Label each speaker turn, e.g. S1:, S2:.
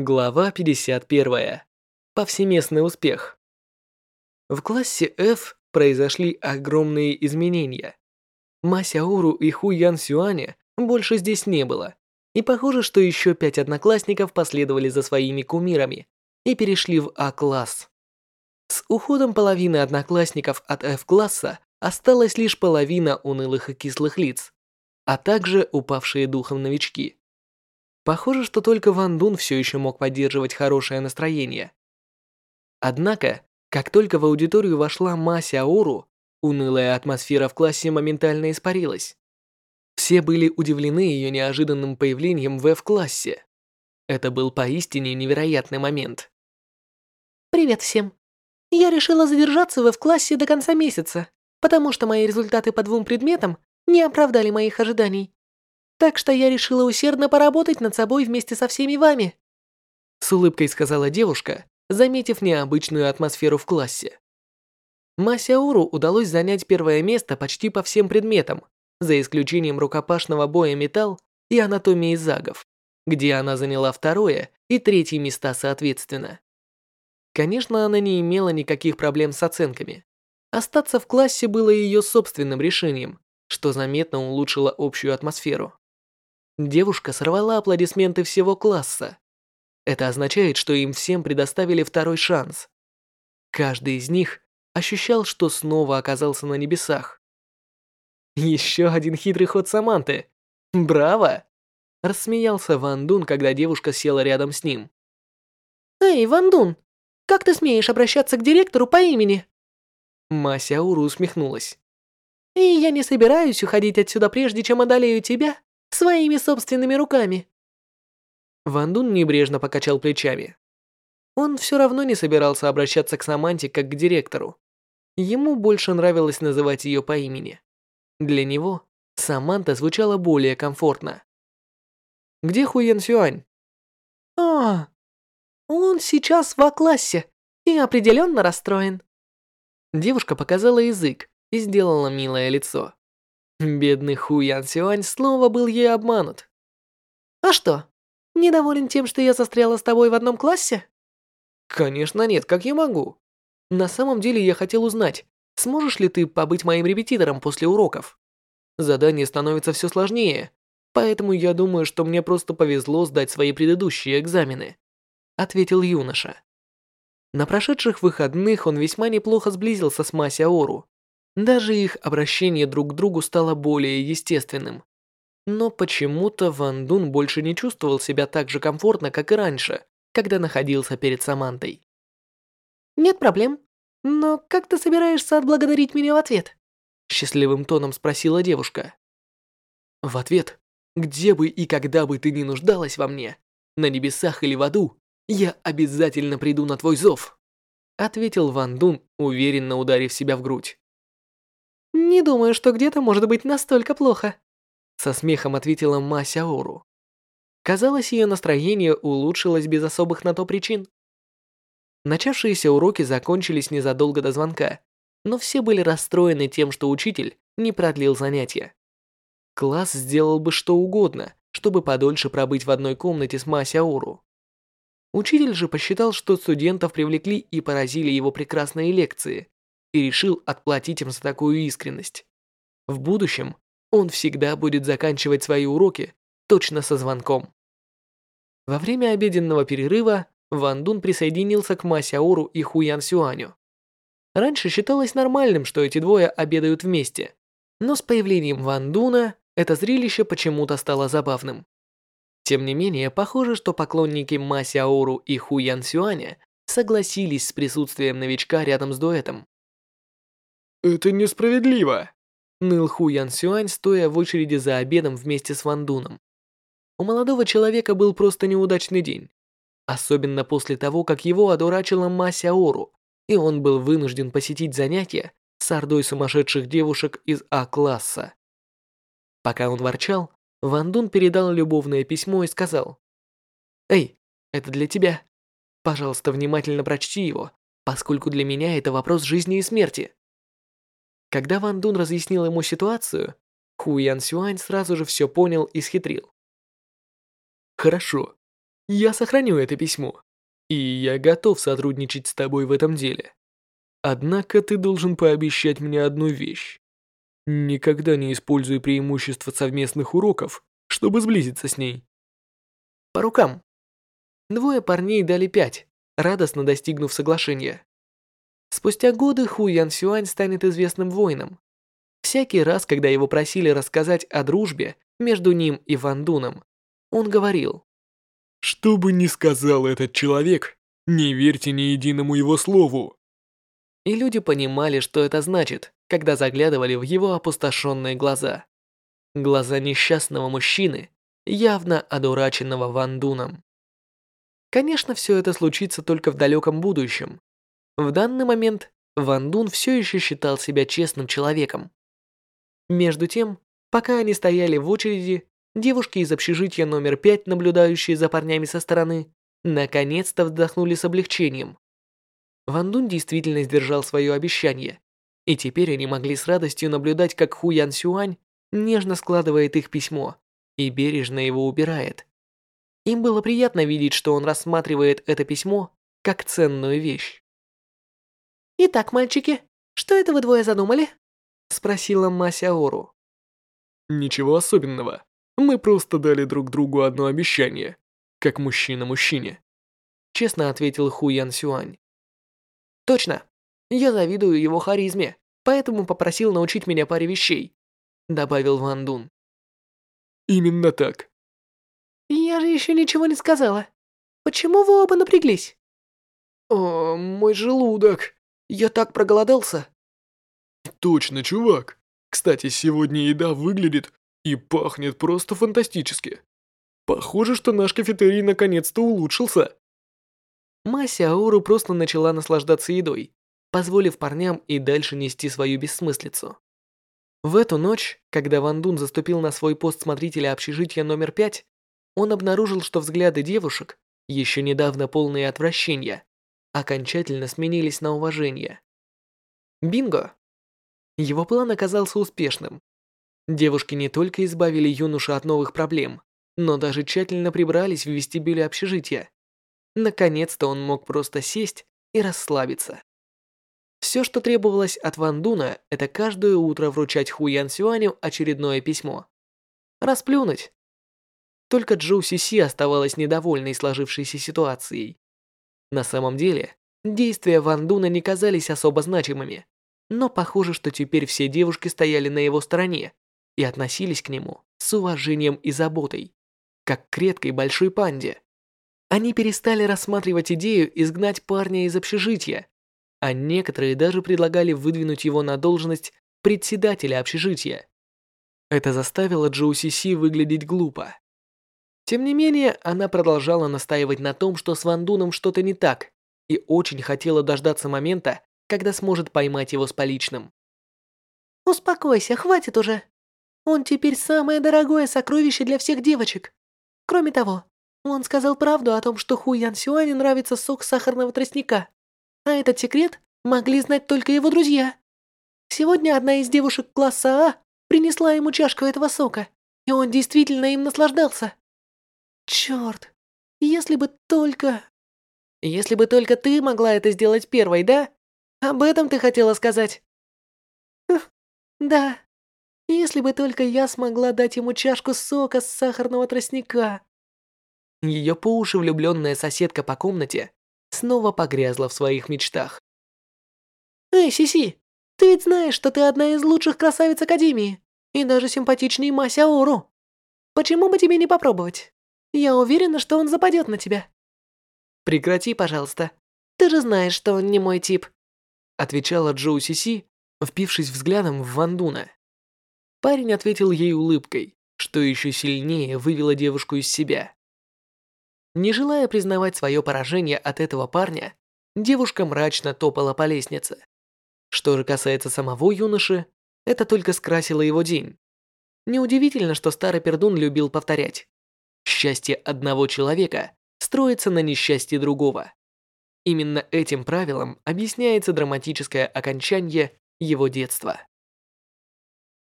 S1: Глава 51. Повсеместный успех. В классе F произошли огромные изменения. Масяуру и Ху Ян Сюаня больше здесь не было. И похоже, что еще пять одноклассников последовали за своими кумирами и перешли в А-класс. С уходом половины одноклассников от F-класса осталась лишь половина унылых и кислых лиц, а также упавшие духом новички. Похоже, что только Ван Дун все еще мог поддерживать хорошее настроение. Однако, как только в аудиторию вошла Ма Сяору, унылая атмосфера в классе моментально испарилась. Все были удивлены ее неожиданным появлением в F-классе. Это был поистине невероятный момент.
S2: «Привет всем. Я решила задержаться в F-классе до конца месяца, потому что мои результаты по двум предметам не оправдали моих ожиданий. Так что я решила усердно поработать над собой вместе со всеми вами.
S1: С улыбкой сказала девушка, заметив необычную атмосферу в классе. Масяуру удалось занять первое место почти по всем предметам, за исключением рукопашного боя металл и анатомии загов, где она заняла второе и третье места соответственно. Конечно, она не имела никаких проблем с оценками. Остаться в классе было ее собственным решением, что заметно улучшило общую атмосферу. Девушка сорвала аплодисменты всего класса. Это означает, что им всем предоставили второй шанс. Каждый из них ощущал, что снова оказался на небесах. Еще один хитрый ход Саманты. Браво! Рассмеялся Ван Дун, когда девушка села рядом с ним.
S2: Эй, Ван Дун, как ты смеешь обращаться к директору по имени?
S1: Масяуру усмехнулась.
S2: И я не собираюсь уходить отсюда прежде, чем одолею тебя Своими собственными руками.
S1: Ван Дун небрежно покачал плечами. Он все равно не собирался обращаться к Саманте как к директору. Ему больше нравилось называть ее по имени. Для него Саманта звучала более комфортно. «Где Хуен Сюань?»
S2: «А, он сейчас в А-классе и определенно расстроен».
S1: Девушка показала язык и сделала милое лицо. Бедный Ху Сюань снова был ей обманут.
S2: «А что, недоволен тем, что я застряла с тобой в одном классе?»
S1: «Конечно нет, как я могу? На самом деле я хотел узнать, сможешь ли ты побыть моим репетитором после уроков? Задание становится все сложнее, поэтому я думаю, что мне просто повезло сдать свои предыдущие экзамены», ответил юноша. На прошедших выходных он весьма неплохо сблизился с Мася Ору даже их обращение друг к другу стало более естественным. Но почему-то Ван Дун больше не чувствовал себя так же комфортно, как и раньше, когда находился перед Самантой.
S2: «Нет проблем. Но как ты собираешься отблагодарить меня в ответ?»
S1: Счастливым тоном спросила девушка. В ответ, где бы и когда бы ты ни нуждалась во мне, на небесах или в аду, я обязательно приду на твой зов, ответил Ван Дун, уверенно ударив себя в грудь.
S2: «Не думаю, что где-то может быть настолько плохо»,
S1: со смехом ответила Ма Сяору. Казалось, ее настроение улучшилось без особых на то причин. Начавшиеся уроки закончились незадолго до звонка, но все были расстроены тем, что учитель не продлил занятия. Класс сделал бы что угодно, чтобы подольше пробыть в одной комнате с Ма Сяору. Учитель же посчитал, что студентов привлекли и поразили его прекрасные лекции, и решил отплатить им за такую искренность. В будущем он всегда будет заканчивать свои уроки точно со звонком. Во время обеденного перерыва Ван Дун присоединился к Ма Сяору и Ху Ян Сюаню. Раньше считалось нормальным, что эти двое обедают вместе, но с появлением Ван Дуна это зрелище почему-то стало забавным. Тем не менее, похоже, что поклонники Ма Сяору и Ху Ян Сюаня согласились с присутствием новичка рядом с дуэтом.
S3: «Это несправедливо!»
S1: Ныл Ху Ян Сюань, стоя в очереди за обедом вместе с Ван Дуном. У молодого человека был просто неудачный день. Особенно после того, как его одурачила Ма Сяору, и он был вынужден посетить занятия с ордой сумасшедших девушек из А-класса. Пока он ворчал, Ван Дун передал любовное письмо и сказал, «Эй, это для тебя. Пожалуйста, внимательно прочти его, поскольку для меня это вопрос жизни и смерти». Когда Ван Дун разъяснил ему ситуацию, Ху Ян Сюань сразу же все понял и схитрил.
S3: Хорошо.
S1: Я сохраню это письмо, и я готов сотрудничать с тобой в этом деле. Однако ты должен пообещать мне одну вещь. Никогда не используй преимущество совместных уроков, чтобы сблизиться с ней. По рукам. Двое парней дали пять, радостно достигнув соглашения. Спустя годы Ху Ян Сюань станет известным воином. Всякий раз, когда его просили рассказать о дружбе между ним и Ван Дуном, он говорил.
S3: «Что бы ни сказал этот человек, не верьте ни единому его слову».
S1: И люди понимали, что это значит, когда заглядывали в его опустошенные глаза. Глаза несчастного мужчины, явно одураченного Ван Дуном. Конечно, все это случится только в далеком будущем. В данный момент Ван Дун все еще считал себя честным человеком. Между тем, пока они стояли в очереди, девушки из общежития номер пять, наблюдающие за парнями со стороны, наконец-то вздохнули с облегчением. Ван Дун действительно сдержал свое обещание, и теперь они могли с радостью наблюдать, как Ху Ян Сюань нежно складывает их письмо и бережно его убирает. Им было приятно видеть, что он рассматривает это письмо как ценную вещь.
S2: «Итак, мальчики, что это вы двое задумали?»
S1: спросила Мася Ору.
S3: Ничего особенного. Мы просто дали друг другу одно обещание, как мужчина мужчине.
S1: Честно ответил Ху Ян Сюань.
S2: Точно. Я завидую его харизме, поэтому попросил научить меня паре вещей, добавил Ван Дун.
S3: Именно так.
S2: Я же еще ничего не сказала. Почему вы оба напряглись?
S1: О, мой желудок. Я так проголодался.
S3: Точно, чувак. Кстати, сегодня еда выглядит и пахнет просто фантастически. Похоже, что наш кафетерий наконец-то улучшился.
S1: Мася Ауру просто начала наслаждаться едой, позволив парням и дальше нести свою бессмыслицу. В эту ночь, когда Ван Дун заступил на свой пост смотрителя общежития номер пять, он обнаружил, что взгляды девушек, еще недавно полные отвращения, окончательно сменились на уважение. Бинго! Его план оказался успешным. Девушки не только избавили юношу от новых проблем, но даже тщательно прибрались в вестибюле общежития. Наконец-то он мог просто сесть и расслабиться. Все, что требовалось от Ван Дуна, это каждое утро вручать Ху Ян Сюаню очередное письмо. Расплюнуть. Только Джоу Си Си оставалась недовольной сложившейся ситуацией. На самом деле, действия Ван Дуна не казались особо значимыми, но похоже, что теперь все девушки стояли на его стороне и относились к нему с уважением и заботой, как к редкой большой панде. Они перестали рассматривать идею изгнать парня из общежития, а некоторые даже предлагали выдвинуть его на должность председателя общежития. Это заставило Джоу Си Си выглядеть глупо. Тем не менее, она продолжала настаивать на том, что с Ван Дуном что-то не так, и очень хотела дождаться момента, когда сможет поймать его с поличным.
S2: «Успокойся, хватит уже. Он теперь самое дорогое сокровище для всех девочек. Кроме того, он сказал правду о том, что Ху Ян Сюане нравится сок сахарного тростника. А этот секрет могли знать только его друзья. Сегодня одна из девушек класса А принесла ему чашку этого сока, и он действительно им наслаждался. Черт, если бы только... Если бы только ты могла это сделать первой, да? Об этом ты хотела сказать? Да. Если бы только я смогла дать ему чашку сока с сахарного тростника.
S1: Ее по уши влюбленная соседка по комнате снова погрязла в своих мечтах.
S2: Эй, Сиси, ты ведь знаешь, что ты одна из лучших красавиц Академии и даже симпатичней Мася Ору. Почему бы тебе не попробовать? Я уверена, что он западет на тебя.
S1: Прекрати, пожалуйста.
S2: Ты же знаешь, что он не мой тип
S1: отвечала Джоу Сиси, впившись взглядом в Ван Дуна. Парень ответил ей улыбкой, что еще сильнее вывело девушку из себя. Не желая признавать свое поражение от этого парня, девушка мрачно топала по лестнице. Что же касается самого юноши, это только скрасило его день. Неудивительно, что старый пердун любил повторять. Счастье одного человека строится на несчастье другого. Именно этим правилом объясняется драматическое окончание его детства.